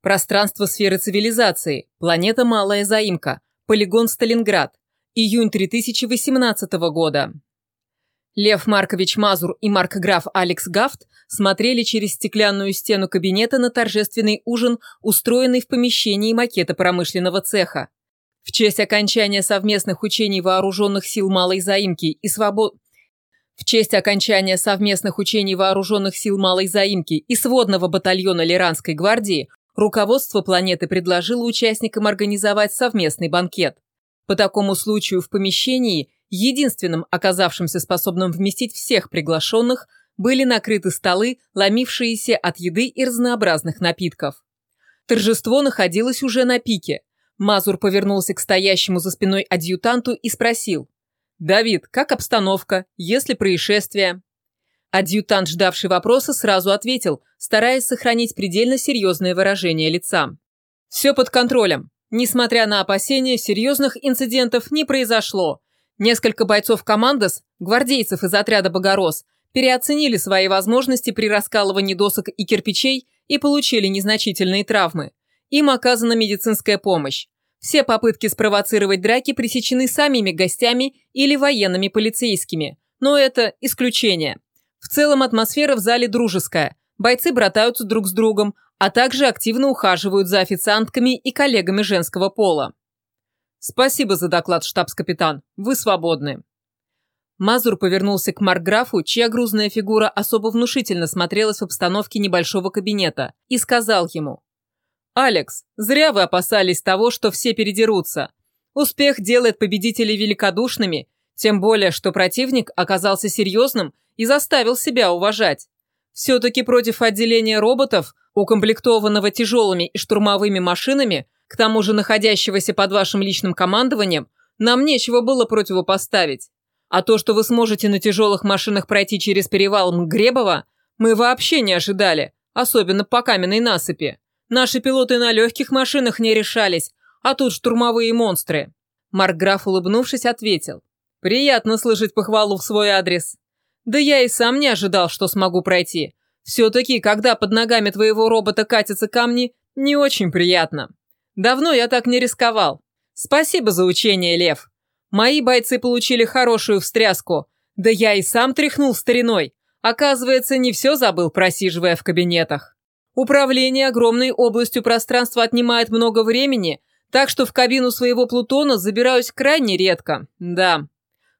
Пространство сферы цивилизации. Планета Малая Заимка. Полигон Сталинград. Июнь 2018 года. Лев Маркович Мазур и маркграф Алекс Гафт смотрели через стеклянную стену кабинета на торжественный ужин, устроенный в помещении макета промышленного цеха. В честь окончания совместных учений вооруженных сил Малой Заимки и свобод... В честь окончания совместных учений вооруженных сил Малой Заимки и сводного батальона Лиранской гвардии руководство планеты предложило участникам организовать совместный банкет. По такому случаю в помещении, единственным оказавшимся способным вместить всех приглашенных, были накрыты столы, ломившиеся от еды и разнообразных напитков. Торжество находилось уже на пике. Мазур повернулся к стоящему за спиной адъютанту и спросил. «Давид, как обстановка? Есть ли происшествия?» Адъютант, ждавший вопроса, сразу ответил, стараясь сохранить предельно серьезное выражение лица. «Все под контролем. Несмотря на опасения, серьезных инцидентов не произошло. Несколько бойцов командос, гвардейцев из отряда «Богорос», переоценили свои возможности при раскалывании досок и кирпичей и получили незначительные травмы. Им оказана медицинская помощь. Все попытки спровоцировать драки пресечены самими гостями или военными полицейскими, но это исключение. В целом атмосфера в зале дружеская, бойцы братаются друг с другом, а также активно ухаживают за официантками и коллегами женского пола. «Спасибо за доклад, штабс-капитан. Вы свободны». Мазур повернулся к Маркграфу, чья грузная фигура особо внушительно смотрелась в обстановке небольшого кабинета, и сказал ему – «Алекс, зря вы опасались того, что все передерутся. Успех делает победителей великодушными, тем более, что противник оказался серьезным и заставил себя уважать. Все-таки против отделения роботов, укомплектованного тяжелыми и штурмовыми машинами, к тому же находящегося под вашим личным командованием, нам нечего было противопоставить. А то, что вы сможете на тяжелых машинах пройти через перевал Мгребова, мы вообще не ожидали, особенно по каменной насыпи. Наши пилоты на легких машинах не решались, а тут штурмовые монстры». Маркграф, улыбнувшись, ответил. «Приятно слышать похвалу в свой адрес. Да я и сам не ожидал, что смогу пройти. Все-таки, когда под ногами твоего робота катятся камни, не очень приятно. Давно я так не рисковал. Спасибо за учение, Лев. Мои бойцы получили хорошую встряску. Да я и сам тряхнул стариной. Оказывается, не все забыл, просиживая в кабинетах. Управление огромной областью пространства отнимает много времени, так что в кабину своего Плутона забираюсь крайне редко. Да.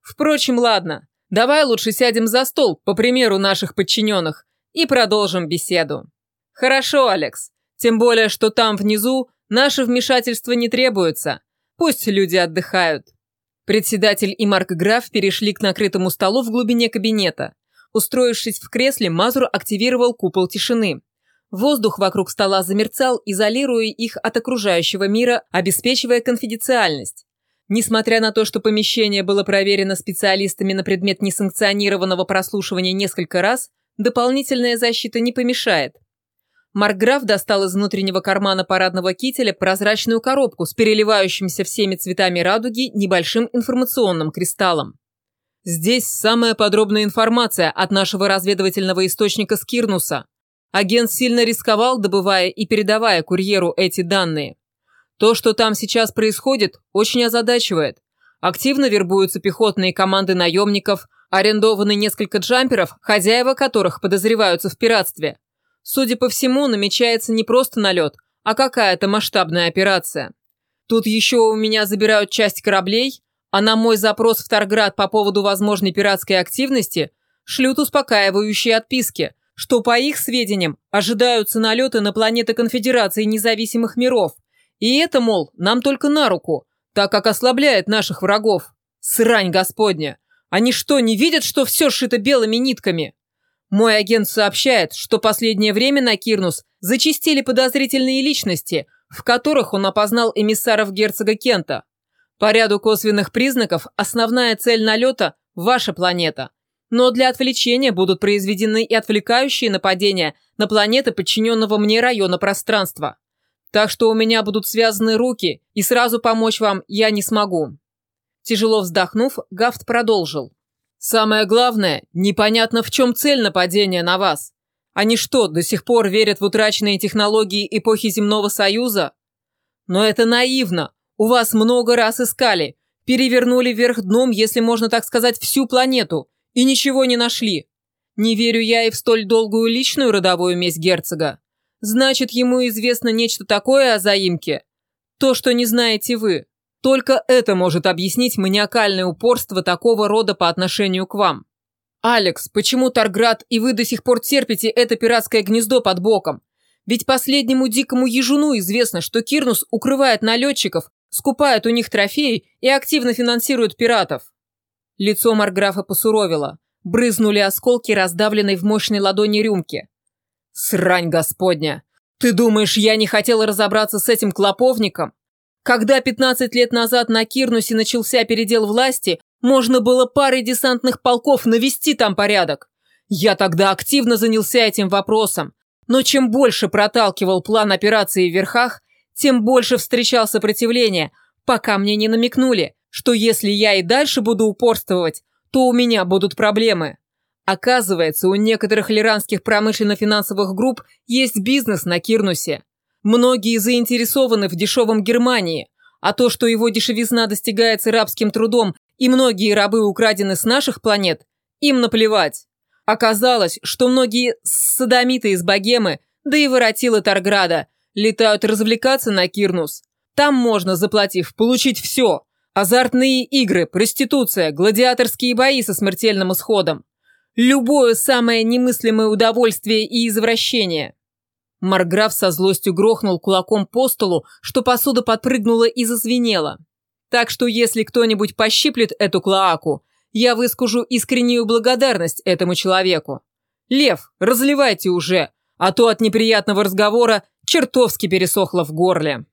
Впрочем, ладно. Давай лучше сядем за стол, по примеру наших подчиненных, и продолжим беседу. Хорошо, Алекс. Тем более, что там внизу наше вмешательство не требуется. Пусть люди отдыхают. Председатель и Марк Граф перешли к накрытому столу в глубине кабинета. Устроившись в кресле, Мазур активировал купол тишины. Воздух вокруг стола замерцал, изолируя их от окружающего мира, обеспечивая конфиденциальность. Несмотря на то, что помещение было проверено специалистами на предмет несанкционированного прослушивания несколько раз, дополнительная защита не помешает. Маркграф достал из внутреннего кармана парадного кителя прозрачную коробку с переливающимся всеми цветами радуги небольшим информационным кристаллом. Здесь самая подробная информация от нашего разведывательного источника Скирнуса, Агент сильно рисковал, добывая и передавая курьеру эти данные. То, что там сейчас происходит, очень озадачивает. Активно вербуются пехотные команды наемников, арендованы несколько джамперов, хозяева которых подозреваются в пиратстве. Судя по всему, намечается не просто налет, а какая-то масштабная операция. Тут еще у меня забирают часть кораблей, а на мой запрос в Тарград по поводу возможной пиратской активности шлют успокаивающие отписки, что, по их сведениям, ожидаются налеты на планеты Конфедерации независимых миров. И это, мол, нам только на руку, так как ослабляет наших врагов. Срань господня! Они что, не видят, что все шито белыми нитками? Мой агент сообщает, что последнее время на Кирнус зачистили подозрительные личности, в которых он опознал эмиссаров герцога Кента. По ряду косвенных признаков основная цель налета – ваша планета – но для отвлечения будут произведены и отвлекающие нападения на планеты подчиненного мне района пространства. Так что у меня будут связаны руки, и сразу помочь вам я не смогу». Тяжело вздохнув, Гафт продолжил. «Самое главное, непонятно, в чем цель нападения на вас. Они что, до сих пор верят в утраченные технологии эпохи Земного Союза? Но это наивно. У вас много раз искали. Перевернули вверх дном, если можно так сказать, всю планету. И ничего не нашли. Не верю я и в столь долгую личную родовую месть герцога. Значит, ему известно нечто такое о заимке. То, что не знаете вы. Только это может объяснить маниакальное упорство такого рода по отношению к вам. «Алекс, почему Тарград и вы до сих пор терпите это пиратское гнездо под боком? Ведь последнему дикому ежуну известно, что Кирнус укрывает налетчиков, скупает у них трофеи и активно финансирует пиратов». Лицо Марграфа посуровило. Брызнули осколки, раздавленной в мощной ладони рюмки. «Срань господня! Ты думаешь, я не хотел разобраться с этим клоповником? Когда 15 лет назад на Кирнусе начался передел власти, можно было парой десантных полков навести там порядок. Я тогда активно занялся этим вопросом, но чем больше проталкивал план операции в верхах, тем больше встречал сопротивление, пока мне не намекнули, что если я и дальше буду упорствовать, то у меня будут проблемы. Оказывается, у некоторых лиранских промышленно-финансовых групп есть бизнес на Кирнусе. Многие заинтересованы в дешевом Германии, а то, что его дешевизна достигается рабским трудом и многие рабы украдены с наших планет, им наплевать. Оказалось, что многие садомиты из Богемы, да и воротилы Тарграда, летают развлекаться на Кирнус. Там можно, заплатив, получить все. Азартные игры, проституция, гладиаторские бои со смертельным исходом. Любое самое немыслимое удовольствие и извращение. Марграф со злостью грохнул кулаком по столу, что посуда подпрыгнула и зазвенела. Так что если кто-нибудь пощиплет эту клоаку, я выскажу искреннюю благодарность этому человеку. Лев, разливайте уже, а то от неприятного разговора чертовски пересохло в горле.